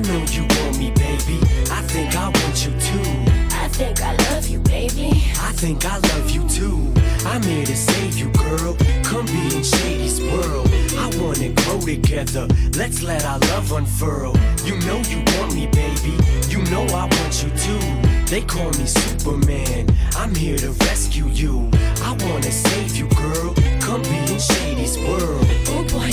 know you want me, baby. I think I want you too. I think I love you, baby. I think I love you too. I'm here to save you, girl. Come be in Shady's world. I wanna grow together. Let's let our love unfurl. You know you want me, baby. You know I want you too. They call me Superman. I'm here to rescue you. I wanna save you, girl. Come be in Shady's world. Oh boy,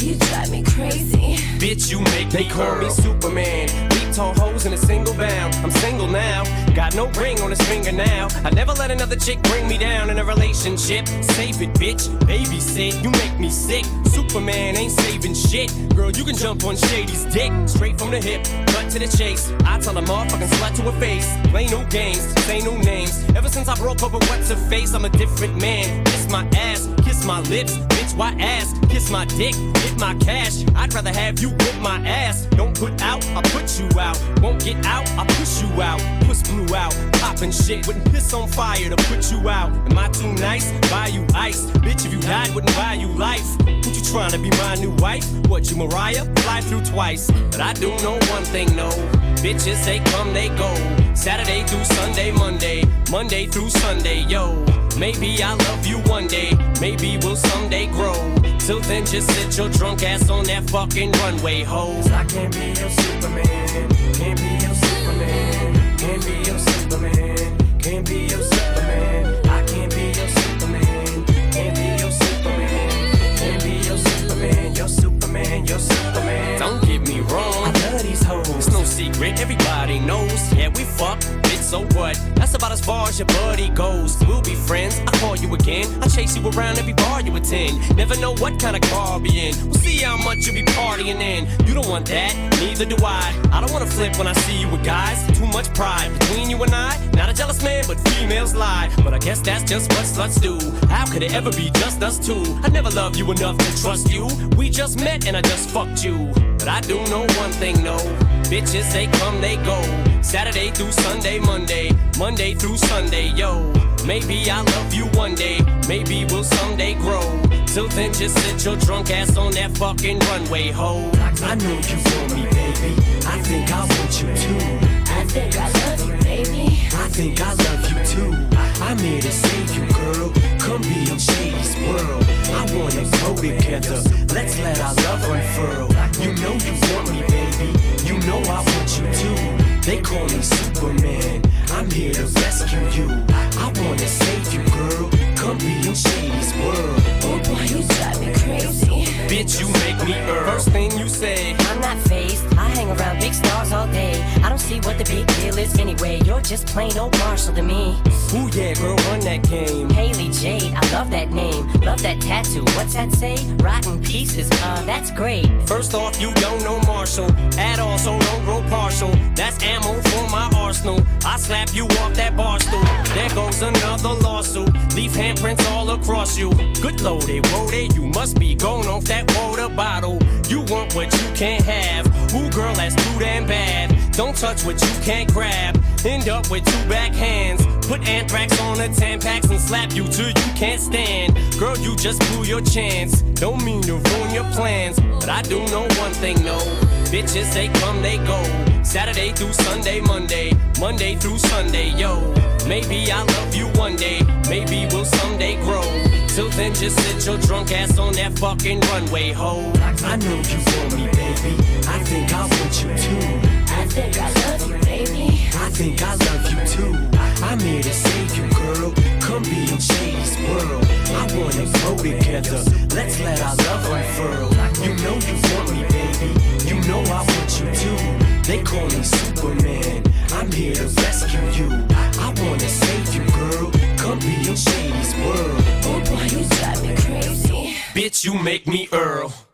Bitch, you make They me call me Superman. Beat tall hoes in a single bound. I'm single now. Got no ring on his finger now. I never let another chick bring me down in a relationship. Save it, bitch. Babysit. You make me sick. Superman ain't saving shit. Girl, you can jump on Shady's dick. Straight from the hip. Cut to the chase. I tell a motherfucking slut to her face. Play no games. Say no names. Ever since I broke up with what's her face, I'm a different man. Kiss my ass. Kiss my lips. Why ass? Kiss my dick. Hit my cash. I'd rather have you whip my ass. Don't put out, I put you out. Won't get out, I push you out. Puss blew out. Poppin' shit, wouldn't piss on fire to put you out. Am I too nice? Buy you ice. Bitch, if you died, wouldn't buy you life. Would you trying to be my new wife? What, you Mariah? Fly through twice. But I do know one thing, no. Bitches, they come, they go. Saturday through Sunday, Monday. Monday through Sunday, yo. Maybe I'll love you one day. Maybe we'll someday grow. Till then, just sit your drunk ass on that fucking runway, ho. I can't be your Superman. Can't be your Superman. Can't be your Superman. Can't be your Superman. I can't be your Superman. Can't be your Superman. Can't be your Superman. Your Superman. Your Superman. Don't get me wrong. I love these hoes. It's no secret, everybody knows. Yeah, we fuck, bitch, so what? That's about as far as your buddy goes. We'll be friends, I chase you around every bar you attend. Never know what kind of car be in. We'll see how much you be partying in. You don't want that, neither do I. I don't wanna flip when I see you with guys. Too much pride between you and I. Not a jealous man, but females lie. But I guess that's just what sluts do. How could it ever be just us two? I never loved you enough to trust you. We just met and I just fucked you. But I do know one thing, no. Bitches, they come, they go. Saturday through Sunday, Monday. Monday through Sunday, yo. Maybe I'll love you one day. Maybe we'll someday grow. Till then, just sit your drunk ass on that fucking runway, ho. I know you want me, baby. I think I want you too. I think I love you, baby. I think I love you too. I'm here to save you, girl. Come be in Shady's world. I wanna grow together. Let's let our love unfurl. You know you want me, baby. You know I want you too. They call me Superman. I'm here to rescue you. Not phased. I hang around big stars all day. I don't see what the big deal is anyway. You're just plain old Marshall to me. ooh yeah, girl, run that game. Hailie Jade, I love that name. Love that tattoo. What's that say? Rotten pieces. Uh, that's great. First off, you don't know Marshall at all, so don't grow partial. That's ammo for my arsenal. I slap you off that bar stool. There goes another lawsuit. Leave handprints all across you. Good loaded, loaded. You must be going off that water bottle. You want what you can't have. Ooh, girl, that's too damn bad. Don't touch what you can't grab. End up with two back hands. Put anthrax on the Tampax and slap you till you can't stand. Girl, you just blew your chance. Don't mean to ruin your plans, but I do know one thing, no. Bitches, they come, they go. Saturday through Sunday, Monday. Monday through Sunday, yo. Maybe I'll love you one day. Maybe we'll someday grow. Till then, just sit your drunk ass on that fucking runway, ho. I know you want me, baby. I think I want you too. I think I love you, baby. I think I love you too. I'm here to save you, girl. Come be in Shady's world. I wanna grow together. Let's let our love unfurl. You know you want me, baby. You know I want you too. They call me Superman. I'm here to rescue you. I wanna save you, girl. Come be in Shady's world. Bitch, you make me Earl.